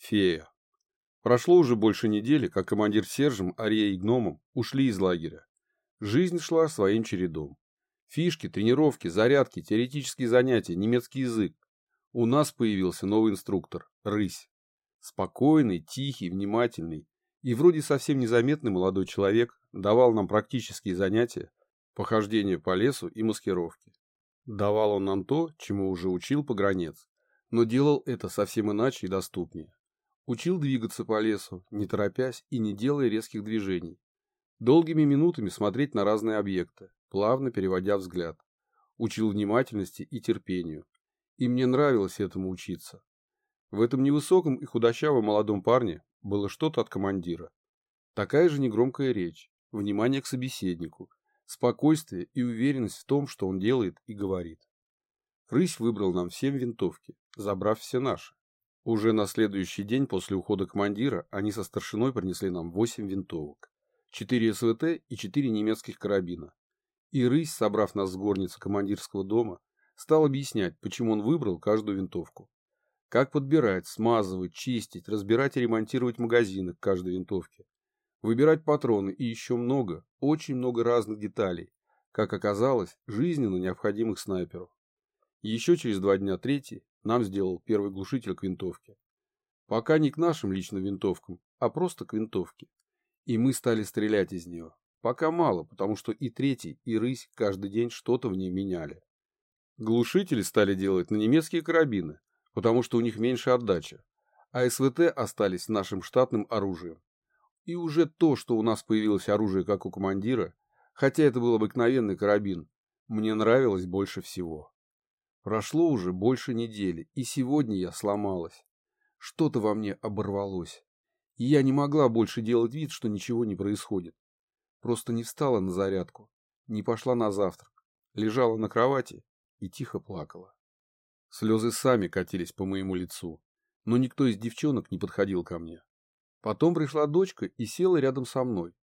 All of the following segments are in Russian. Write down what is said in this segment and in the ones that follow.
Фея. Прошло уже больше недели, как командир Сержем, Ария и Гномом ушли из лагеря. Жизнь шла своим чередом. Фишки, тренировки, зарядки, теоретические занятия, немецкий язык. У нас появился новый инструктор – Рысь. Спокойный, тихий, внимательный и вроде совсем незаметный молодой человек давал нам практические занятия, похождения по лесу и маскировки. Давал он нам то, чему уже учил погранец, но делал это совсем иначе и доступнее. Учил двигаться по лесу, не торопясь и не делая резких движений. Долгими минутами смотреть на разные объекты, плавно переводя взгляд. Учил внимательности и терпению. И мне нравилось этому учиться. В этом невысоком и худощавом молодом парне было что-то от командира. Такая же негромкая речь, внимание к собеседнику, спокойствие и уверенность в том, что он делает и говорит. Рысь выбрал нам всем винтовки, забрав все наши. Уже на следующий день после ухода командира они со старшиной принесли нам 8 винтовок, 4 СВТ и 4 немецких карабина. И рысь, собрав нас с горницы командирского дома, стал объяснять, почему он выбрал каждую винтовку. Как подбирать, смазывать, чистить, разбирать и ремонтировать магазины к каждой винтовке. Выбирать патроны и еще много, очень много разных деталей, как оказалось, жизненно необходимых снайперу. Еще через два дня третий нам сделал первый глушитель к винтовке. Пока не к нашим личным винтовкам, а просто к винтовке. И мы стали стрелять из нее. Пока мало, потому что и третий, и рысь каждый день что-то в ней меняли. Глушители стали делать на немецкие карабины, потому что у них меньше отдача, а СВТ остались нашим штатным оружием. И уже то, что у нас появилось оружие как у командира, хотя это был обыкновенный карабин, мне нравилось больше всего. Прошло уже больше недели, и сегодня я сломалась. Что-то во мне оборвалось. И я не могла больше делать вид, что ничего не происходит. Просто не встала на зарядку, не пошла на завтрак, лежала на кровати и тихо плакала. Слезы сами катились по моему лицу, но никто из девчонок не подходил ко мне. Потом пришла дочка и села рядом со мной.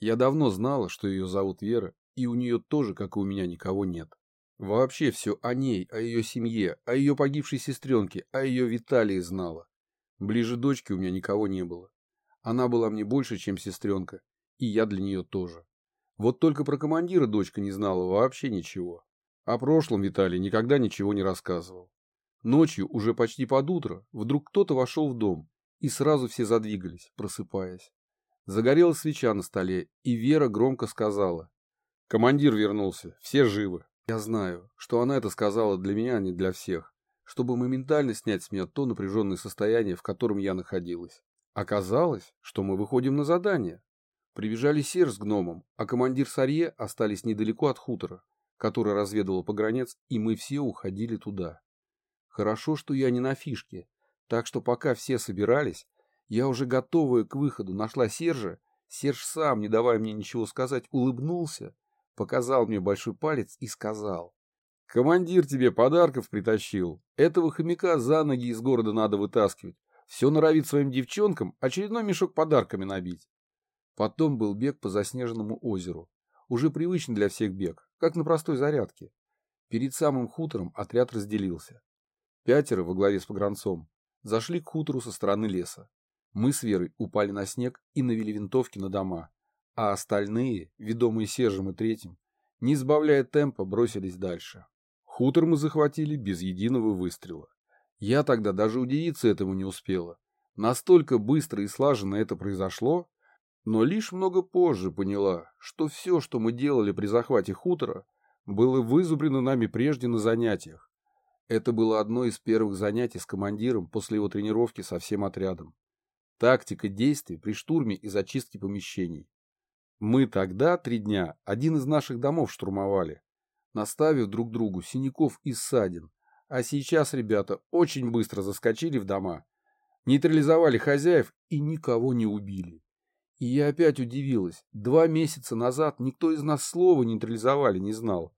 Я давно знала, что ее зовут Вера, и у нее тоже, как и у меня, никого нет. Вообще все о ней, о ее семье, о ее погибшей сестренке, о ее Виталии знала. Ближе дочки у меня никого не было. Она была мне больше, чем сестренка, и я для нее тоже. Вот только про командира дочка не знала вообще ничего. О прошлом Виталий никогда ничего не рассказывал. Ночью, уже почти под утро, вдруг кто-то вошел в дом, и сразу все задвигались, просыпаясь. Загорелась свеча на столе, и Вера громко сказала. «Командир вернулся, все живы». Я знаю, что она это сказала для меня, а не для всех, чтобы моментально снять с меня то напряженное состояние, в котором я находилась. Оказалось, что мы выходим на задание. Прибежали Серж с гномом, а командир Сарье остались недалеко от хутора, который разведывал погранец, и мы все уходили туда. Хорошо, что я не на фишке, так что пока все собирались, я уже готовая к выходу нашла Сержа, Серж сам, не давая мне ничего сказать, улыбнулся показал мне большой палец и сказал. «Командир тебе подарков притащил. Этого хомяка за ноги из города надо вытаскивать. Все норовит своим девчонкам очередной мешок подарками набить». Потом был бег по заснеженному озеру. Уже привычный для всех бег, как на простой зарядке. Перед самым хутором отряд разделился. Пятеро во главе с погранцом зашли к хутору со стороны леса. Мы с Верой упали на снег и навели винтовки на дома, а остальные, ведомые Сержем и Третьим, не сбавляя темпа, бросились дальше. Хутор мы захватили без единого выстрела. Я тогда даже удивиться этому не успела. Настолько быстро и слаженно это произошло, но лишь много позже поняла, что все, что мы делали при захвате хутора, было вызубрено нами прежде на занятиях. Это было одно из первых занятий с командиром после его тренировки со всем отрядом. Тактика действий при штурме и зачистке помещений. Мы тогда три дня один из наших домов штурмовали, наставив друг другу синяков и ссадин. А сейчас ребята очень быстро заскочили в дома, нейтрализовали хозяев и никого не убили. И я опять удивилась. Два месяца назад никто из нас слова нейтрализовали не знал.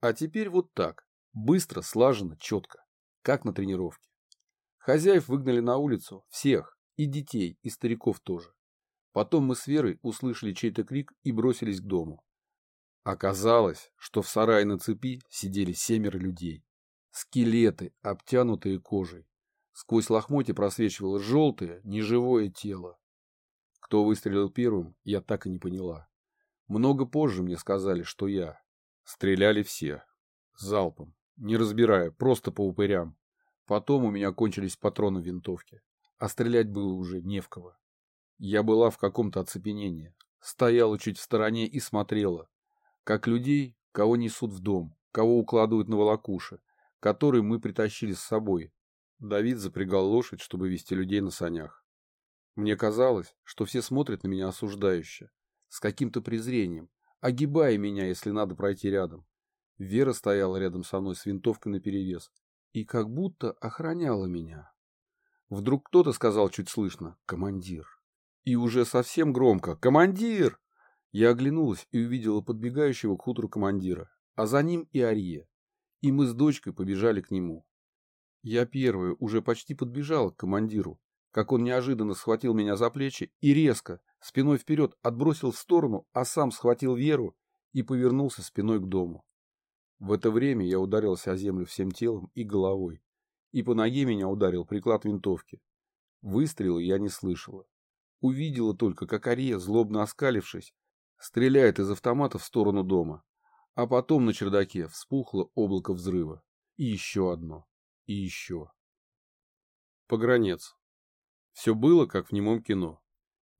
А теперь вот так. Быстро, слаженно, четко. Как на тренировке. Хозяев выгнали на улицу. Всех. И детей, и стариков тоже. Потом мы с Верой услышали чей-то крик и бросились к дому. Оказалось, что в сарае на цепи сидели семеро людей. Скелеты, обтянутые кожей. Сквозь лохмотья просвечивало желтое, неживое тело. Кто выстрелил первым, я так и не поняла. Много позже мне сказали, что я. Стреляли все. Залпом. Не разбирая, просто по упырям. Потом у меня кончились патроны в винтовке. А стрелять было уже не в кого. Я была в каком-то оцепенении. Стояла чуть в стороне и смотрела. Как людей, кого несут в дом, кого укладывают на волокуши, который мы притащили с собой. Давид запрягал лошадь, чтобы вести людей на санях. Мне казалось, что все смотрят на меня осуждающе, с каким-то презрением, огибая меня, если надо пройти рядом. Вера стояла рядом со мной с винтовкой наперевес и как будто охраняла меня. Вдруг кто-то сказал чуть слышно «Командир». И уже совсем громко «Командир!» Я оглянулась и увидела подбегающего к хутору командира, а за ним и Арье. И мы с дочкой побежали к нему. Я первая уже почти подбежала к командиру, как он неожиданно схватил меня за плечи и резко, спиной вперед, отбросил в сторону, а сам схватил Веру и повернулся спиной к дому. В это время я ударился о землю всем телом и головой, и по ноге меня ударил приклад винтовки. Выстрела я не слышала. Увидела только, как Ария, злобно оскалившись, стреляет из автомата в сторону дома. А потом на чердаке вспухло облако взрыва. И еще одно. И еще. Погранец. Все было, как в немом кино.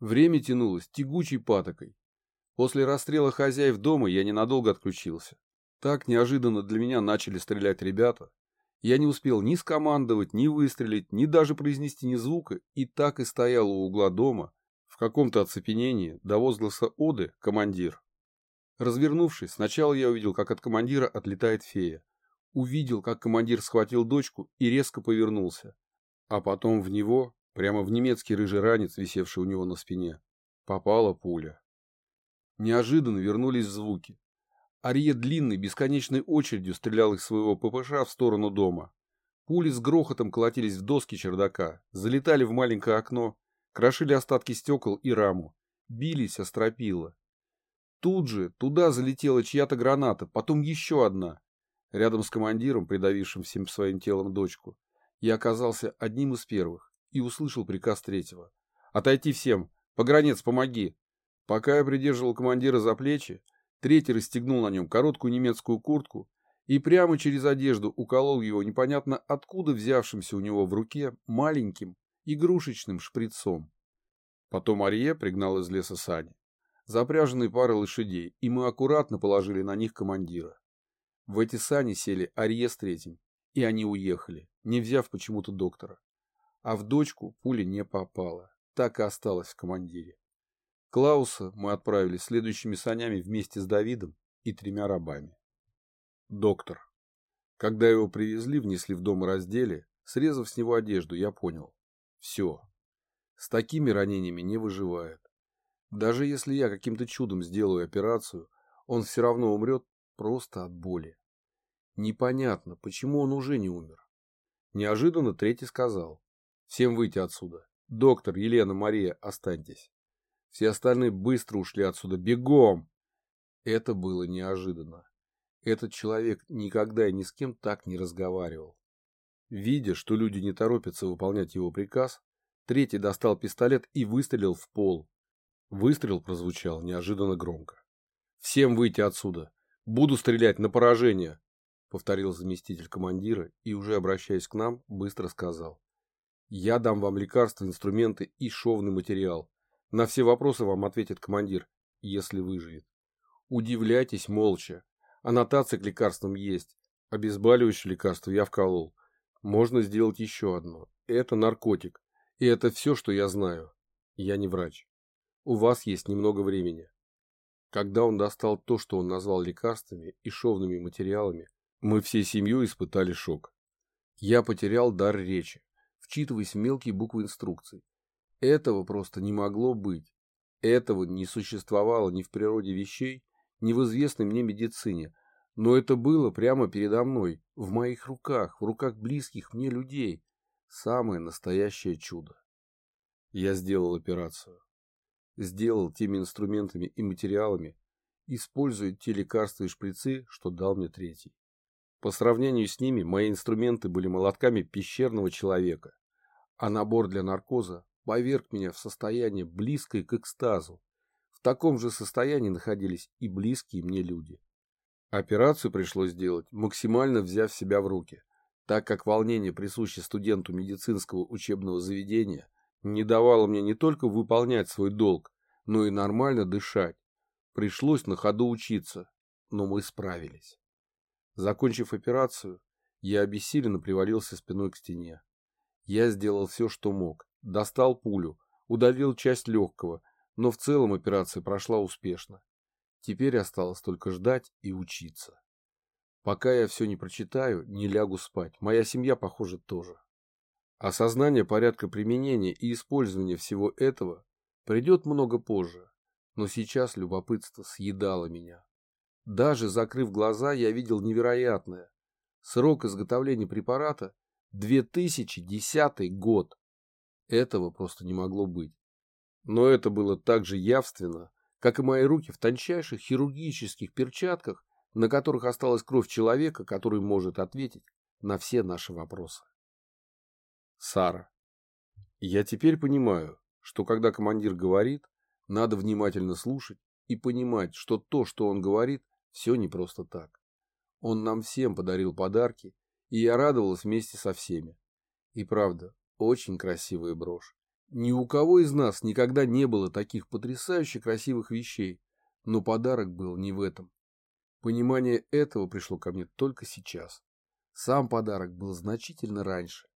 Время тянулось тягучей патокой. После расстрела хозяев дома я ненадолго отключился. Так неожиданно для меня начали стрелять ребята. Я не успел ни скомандовать, ни выстрелить, ни даже произнести ни звука, и так и стоял у угла дома, в каком-то оцепенении, до возгласа Оды «Командир». Развернувшись, сначала я увидел, как от командира отлетает фея. Увидел, как командир схватил дочку и резко повернулся. А потом в него, прямо в немецкий рыжий ранец, висевший у него на спине, попала пуля. Неожиданно вернулись звуки. Арье длинной, бесконечной очередью стрелял из своего ППШ в сторону дома. Пули с грохотом колотились в доски чердака, залетали в маленькое окно, крошили остатки стекол и раму, бились о стропила. Тут же туда залетела чья-то граната, потом еще одна. Рядом с командиром, придавившим всем своим телом дочку, я оказался одним из первых и услышал приказ третьего. «Отойти всем! Погранец, помоги!» Пока я придерживал командира за плечи, третий расстегнул на нем короткую немецкую куртку и прямо через одежду уколол его непонятно откуда взявшимся у него в руке маленьким игрушечным шприцом. Потом Арье пригнал из леса сани запряженные пары лошадей, и мы аккуратно положили на них командира. В эти сани сели Арье с третьим, и они уехали, не взяв почему-то доктора. А в дочку пуля не попала, так и осталась в командире. Клауса мы отправили следующими санями вместе с Давидом и тремя рабами. Доктор. Когда его привезли, внесли в дом и раздели, срезав с него одежду, я понял. Все. С такими ранениями не выживает. Даже если я каким-то чудом сделаю операцию, он все равно умрет просто от боли. Непонятно, почему он уже не умер. Неожиданно третий сказал. Всем выйти отсюда. Доктор, Елена, Мария, останьтесь. Все остальные быстро ушли отсюда. Бегом! Это было неожиданно. Этот человек никогда и ни с кем так не разговаривал. Видя, что люди не торопятся выполнять его приказ, третий достал пистолет и выстрелил в пол, Выстрел прозвучал неожиданно громко. «Всем выйти отсюда! Буду стрелять на поражение!» Повторил заместитель командира и, уже обращаясь к нам, быстро сказал. «Я дам вам лекарства, инструменты и шовный материал. На все вопросы вам ответит командир, если выживет. Удивляйтесь молча. Аннотация к лекарствам есть. Обезболивающее лекарство я вколол. Можно сделать еще одно. Это наркотик. И это все, что я знаю. Я не врач. У вас есть немного времени. Когда он достал то, что он назвал лекарствами и шовными материалами, мы всей семьей испытали шок. Я потерял дар речи, вчитываясь в мелкие буквы инструкций. Этого просто не могло быть. Этого не существовало ни в природе вещей, ни в известной мне медицине, но это было прямо передо мной, в моих руках, в руках близких мне людей. Самое настоящее чудо. Я сделал операцию сделал теми инструментами и материалами, используя те лекарства и шприцы, что дал мне третий. По сравнению с ними, мои инструменты были молотками пещерного человека. а набор для наркоза поверг меня в состояние, близкое к экстазу. В таком же состоянии находились и близкие мне люди. Операцию пришлось сделать, максимально взяв себя в руки, так как волнение, присуще студенту медицинского учебного заведения, не давало мне не только выполнять свой долг, но и нормально дышать. Пришлось на ходу учиться, но мы справились. Закончив операцию, я обессиленно привалился спиной к стене. Я сделал все, что мог. Достал пулю, удалил часть легкого, но в целом операция прошла успешно. Теперь осталось только ждать и учиться. Пока я все не прочитаю, не лягу спать. Моя семья, похоже, тоже. Осознание порядка применения и использования всего этого придет много позже, но сейчас любопытство съедало меня. Даже закрыв глаза, я видел невероятное. Срок изготовления препарата – 2010 год. Этого просто не могло быть. Но это было так же явственно, как и мои руки в тончайших хирургических перчатках, на которых осталась кровь человека, который может ответить на все наши вопросы. Сара. Я теперь понимаю, что когда командир говорит, надо внимательно слушать и понимать, что то, что он говорит, все не просто так. Он нам всем подарил подарки, и я радовалась вместе со всеми. И правда, очень красивая брошь. Ни у кого из нас никогда не было таких потрясающе красивых вещей, но подарок был не в этом. Понимание этого пришло ко мне только сейчас. Сам подарок был значительно раньше.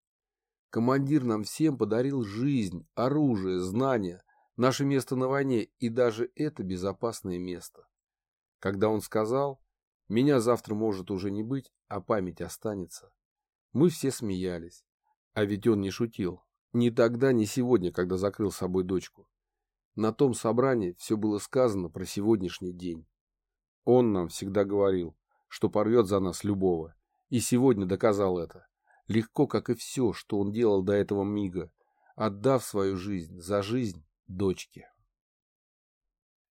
Командир нам всем подарил жизнь, оружие, знания, наше место на войне и даже это безопасное место. Когда он сказал, меня завтра может уже не быть, а память останется, мы все смеялись. А ведь он не шутил. Ни тогда, ни сегодня, когда закрыл собой дочку. На том собрании все было сказано про сегодняшний день. Он нам всегда говорил, что порвет за нас любого. И сегодня доказал это. Легко, как и все, что он делал до этого мига, отдав свою жизнь за жизнь дочки.